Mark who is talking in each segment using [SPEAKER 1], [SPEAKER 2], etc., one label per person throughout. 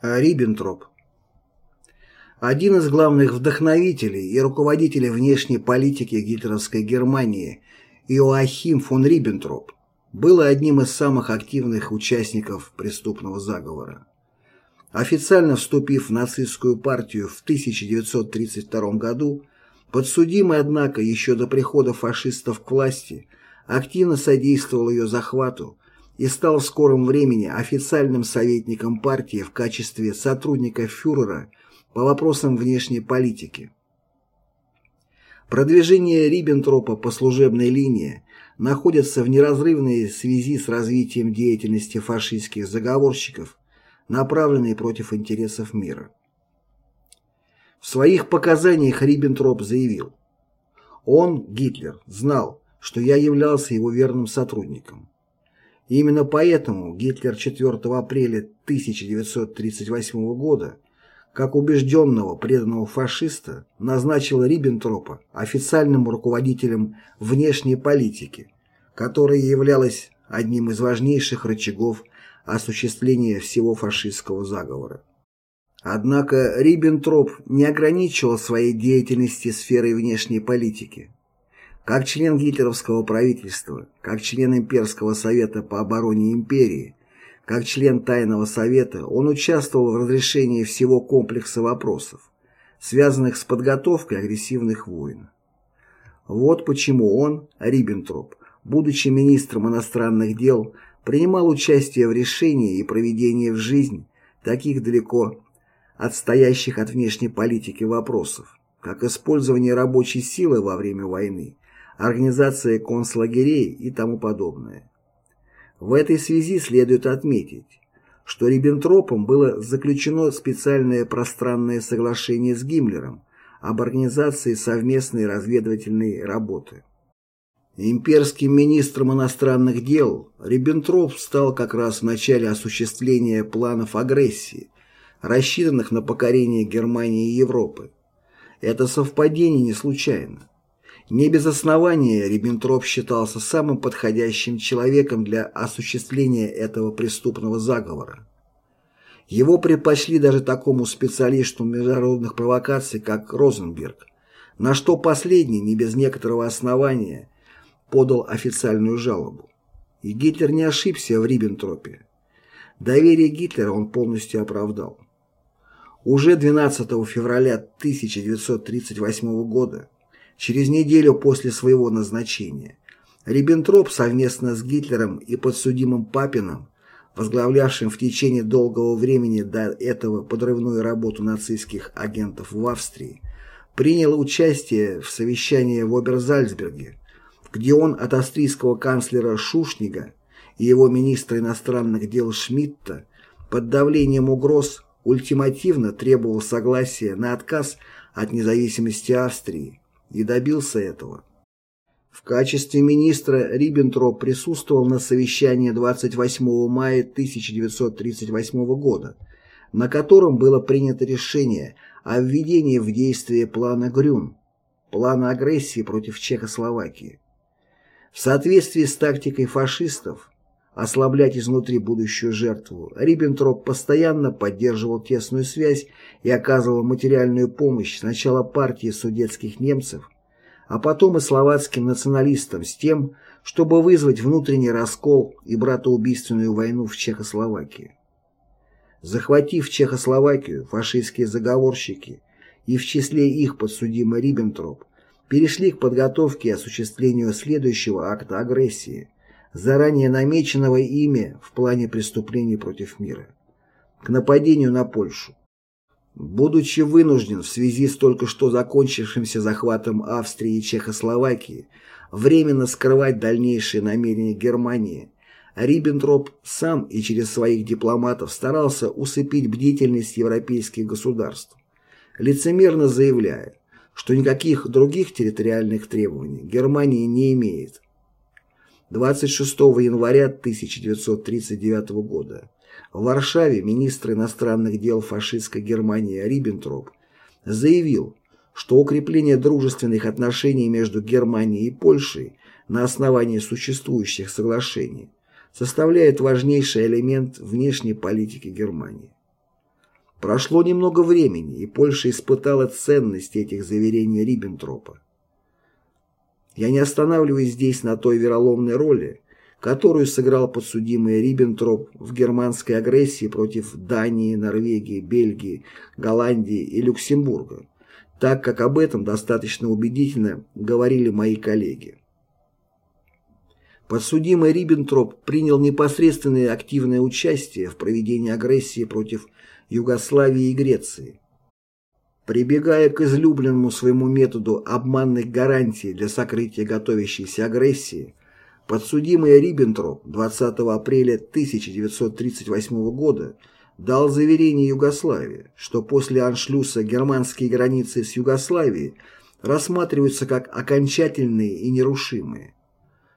[SPEAKER 1] Риббентроп Один из главных вдохновителей и руководителей внешней политики гитлеровской Германии Иоахим фон Риббентроп был одним из самых активных участников преступного заговора. Официально вступив в нацистскую партию в 1932 году, подсудимый, однако, еще до прихода фашистов к власти, активно содействовал ее захвату, и стал в скором времени официальным советником партии в качестве сотрудника фюрера по вопросам внешней политики. Продвижение Риббентропа по служебной линии находится в неразрывной связи с развитием деятельности фашистских заговорщиков, направленной против интересов мира. В своих показаниях Риббентроп заявил, «Он, Гитлер, знал, что я являлся его верным сотрудником. И именно поэтому Гитлер 4 апреля 1938 года, как убежденного преданного фашиста, назначил Риббентропа официальным руководителем внешней политики, которая являлась одним из важнейших рычагов осуществления всего фашистского заговора. Однако Риббентроп не ограничивал своей деятельности сферой внешней политики. Как член гитлеровского правительства, как член Имперского совета по обороне империи, как член Тайного совета он участвовал в разрешении всего комплекса вопросов, связанных с подготовкой агрессивных войн. Вот почему он, Риббентроп, будучи министром иностранных дел, принимал участие в решении и проведении в жизнь таких далеко отстоящих от внешней политики вопросов, как использование рабочей силы во время войны, организация концлагерей и тому подобное. В этой связи следует отметить, что Риббентропом было заключено специальное пространное соглашение с Гиммлером об организации совместной разведывательной работы. Имперским министром иностранных дел Риббентроп стал как раз в начале осуществления планов агрессии, рассчитанных на покорение Германии и Европы. Это совпадение не случайно. Не без основания Риббентроп считался самым подходящим человеком для осуществления этого преступного заговора. Его предпочли даже такому специалисту международных провокаций, как Розенберг, на что последний, не без некоторого основания, подал официальную жалобу. И Гитлер не ошибся в Риббентропе. Доверие Гитлера он полностью оправдал. Уже 12 февраля 1938 года через неделю после своего назначения. Риббентроп совместно с Гитлером и подсудимым Папином, возглавлявшим в течение долгого времени до этого подрывную работу нацистских агентов в Австрии, принял участие в совещании в Оберзальцберге, где он от австрийского канцлера Шушнига и его министра иностранных дел Шмидта под давлением угроз ультимативно требовал согласия на отказ от независимости Австрии и добился этого. В качестве министра Риббентроп присутствовал на совещании 28 мая 1938 года, на котором было принято решение о введении в действие плана Грюн, плана агрессии против Чехословакии. В соответствии с тактикой фашистов ослаблять изнутри будущую жертву, Риббентроп постоянно поддерживал тесную связь и оказывал материальную помощь сначала партии судетских немцев, а потом и словацким националистам с тем, чтобы вызвать внутренний раскол и братоубийственную войну в Чехословакии. Захватив Чехословакию, фашистские заговорщики и в числе их подсудимый Риббентроп перешли к подготовке и осуществлению следующего акта агрессии – заранее намеченного ими в плане преступлений против мира, к нападению на Польшу. Будучи вынужден в связи с только что закончившимся захватом Австрии и Чехословакии временно скрывать дальнейшие намерения Германии, Риббентроп сам и через своих дипломатов старался усыпить бдительность европейских государств, лицемерно заявляя, что никаких других территориальных требований Германия не имеет, 26 января 1939 года в Варшаве министр иностранных дел фашистской Германии Риббентроп заявил, что укрепление дружественных отношений между Германией и Польшей на основании существующих соглашений составляет важнейший элемент внешней политики Германии. Прошло немного времени, и Польша испытала ценность этих заверений Риббентропа. Я не останавливаюсь здесь на той вероломной роли, которую сыграл подсудимый Риббентроп в германской агрессии против Дании, Норвегии, Бельгии, Голландии и Люксембурга, так как об этом достаточно убедительно говорили мои коллеги. Подсудимый Риббентроп принял непосредственное активное участие в проведении агрессии против Югославии и Греции. Прибегая к излюбленному своему методу обманных гарантий для сокрытия готовящейся агрессии, подсудимый Риббентроп 20 апреля 1938 года дал заверение Югославии, что после аншлюса германские границы с Югославией рассматриваются как окончательные и нерушимые.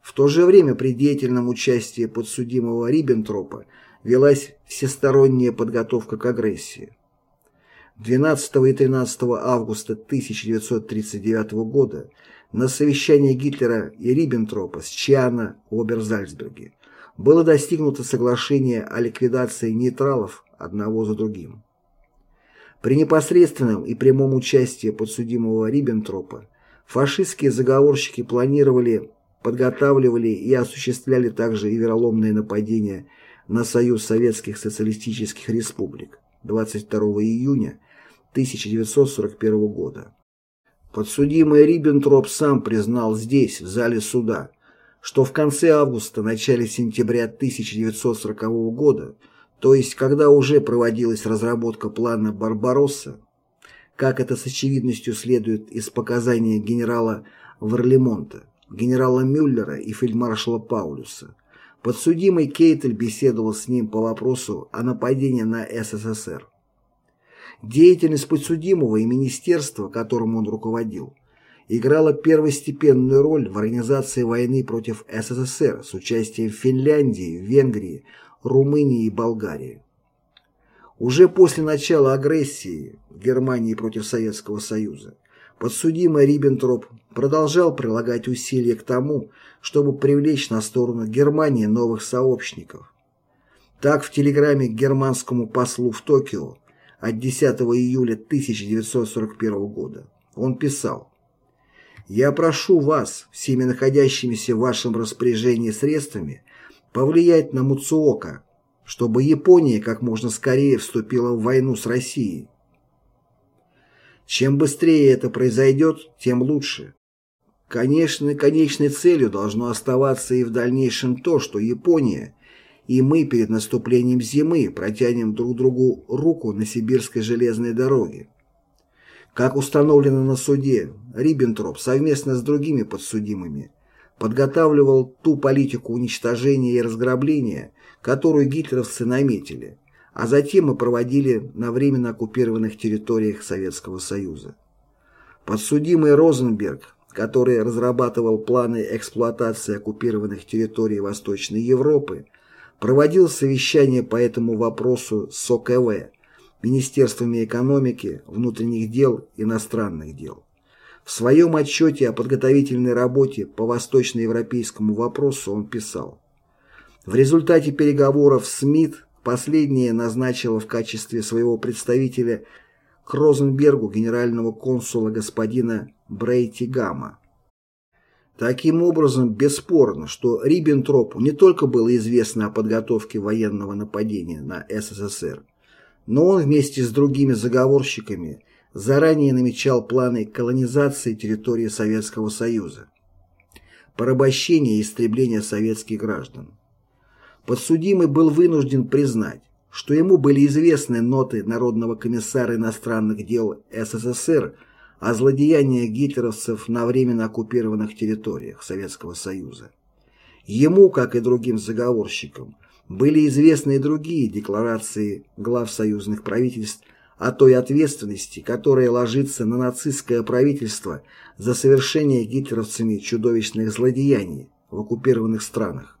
[SPEAKER 1] В то же время при деятельном участии подсудимого Риббентропа велась всесторонняя подготовка к агрессии. 12 и 13 августа 1939 года на совещании Гитлера и Риббентропа с Чиана в Оберзальцберге было достигнуто соглашение о ликвидации нейтралов одного за другим. При непосредственном и прямом участии подсудимого Риббентропа фашистские заговорщики планировали подготавливали и осуществляли также и вероломные нападения на Союз Советских Социалистических Республик 22 июня 1941 года. Подсудимый Риббентроп сам признал здесь, в зале суда, что в конце августа, начале сентября 1940 года, то есть когда уже проводилась разработка плана «Барбаросса», как это с очевидностью следует из показаний генерала Варлемонта, генерала Мюллера и фельдмаршала Паулюса. Подсудимый Кейтель беседовал с ним по вопросу о нападении на СССР. Деятельность подсудимого и министерства, которым он руководил, играла первостепенную роль в организации войны против СССР с участием Финляндии, Венгрии, Румынии и Болгарии. Уже после начала агрессии Германии против Советского Союза подсудимый Риббентроп продолжал прилагать усилия к тому, чтобы привлечь на сторону Германии новых сообщников. Так в телеграмме к германскому послу в Токио от 10 июля 1941 года он писал «Я прошу вас, всеми находящимися в вашем распоряжении средствами, повлиять на Муцуока, чтобы Япония как можно скорее вступила в войну с Россией. Чем быстрее это произойдет, тем лучше. Конечно, конечной целью должно оставаться и в дальнейшем то, что Япония и мы перед наступлением зимы протянем друг другу руку на сибирской железной дороге. Как установлено на суде, Риббентроп совместно с другими подсудимыми подготавливал ту политику уничтожения и разграбления, которую гитлеровцы наметили – а затем мы проводили на временно оккупированных территориях Советского Союза. Подсудимый Розенберг, который разрабатывал планы эксплуатации оккупированных территорий Восточной Европы, проводил совещание по этому вопросу с ОКВ, Министерствами экономики, внутренних дел, иностранных дел. В своем отчете о подготовительной работе по восточноевропейскому вопросу он писал «В результате переговоров СМИТ Последнее назначило в качестве своего представителя к Розенбергу генерального консула господина Брейти Гамма. Таким образом, бесспорно, что Риббентропу не только было известно о подготовке военного нападения на СССР, но он вместе с другими заговорщиками заранее намечал планы колонизации территории Советского Союза, порабощения и истребления советских граждан. Подсудимый был вынужден признать, что ему были известны ноты Народного комиссара иностранных дел СССР о злодеяниях гитлеровцев на временно оккупированных территориях Советского Союза. Ему, как и другим заговорщикам, были известны и другие декларации глав союзных правительств о той ответственности, которая ложится на нацистское правительство за совершение гитлеровцами чудовищных злодеяний в оккупированных странах.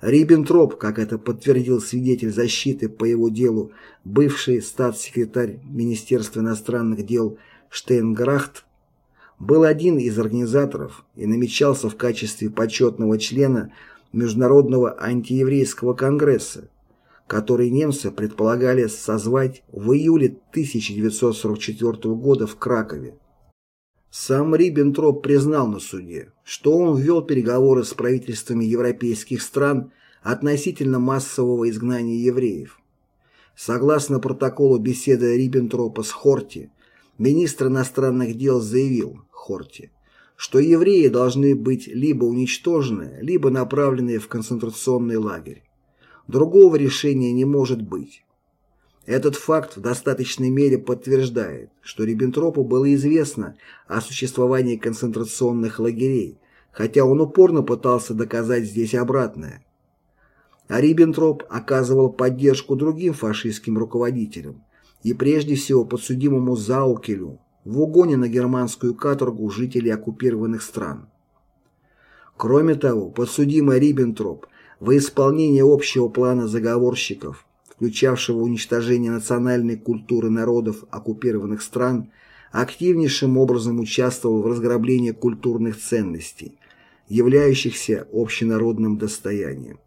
[SPEAKER 1] Риббентроп, как это подтвердил свидетель защиты по его делу, бывший статс-секретарь Министерства иностранных дел Штейнграхт, был один из организаторов и намечался в качестве почетного члена Международного антиеврейского конгресса, который немцы предполагали созвать в июле 1944 года в Кракове. Сам Риббентроп признал на суде, что он ввел переговоры с правительствами европейских стран относительно массового изгнания евреев. Согласно протоколу беседы Риббентропа с Хорти, министр иностранных дел заявил Хорти, что евреи должны быть либо уничтожены, либо направлены в концентрационный лагерь. Другого решения не может быть. Этот факт в достаточной мере подтверждает, что Риббентропу было известно о существовании концентрационных лагерей, хотя он упорно пытался доказать здесь обратное. А Риббентроп оказывал поддержку другим фашистским руководителям, и прежде всего подсудимому Заукелю в угоне на германскую каторгу жителей оккупированных стран. Кроме того, подсудимый Риббентроп во исполнение общего плана заговорщиков включавшего уничтожение национальной культуры народов оккупированных стран, активнейшим образом участвовал в разграблении культурных ценностей, являющихся общенародным достоянием.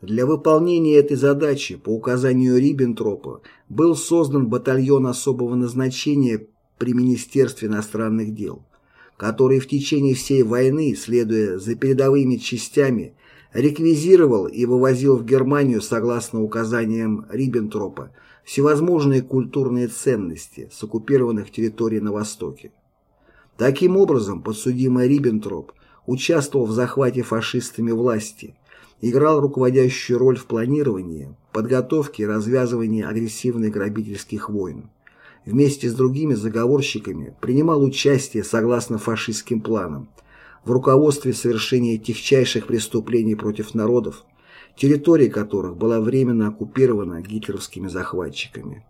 [SPEAKER 1] Для выполнения этой задачи по указанию Риббентропа был создан батальон особого назначения при Министерстве иностранных дел, который в течение всей войны, следуя за передовыми частями, реквизировал и вывозил в Германию, согласно указаниям Риббентропа, всевозможные культурные ценности с оккупированных территорий на Востоке. Таким образом, подсудимый Риббентроп участвовал в захвате фашистами власти, играл руководящую роль в планировании, подготовке и развязывании агрессивных грабительских войн. Вместе с другими заговорщиками принимал участие согласно фашистским планам – в руководстве совершения тихчайших преступлений против народов, территория которых была временно оккупирована гитлеровскими захватчиками.